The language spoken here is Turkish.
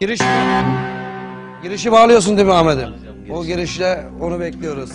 Giriş Girişi bağlıyorsun değil mi Ahmet'im? O girişle onu bekliyoruz.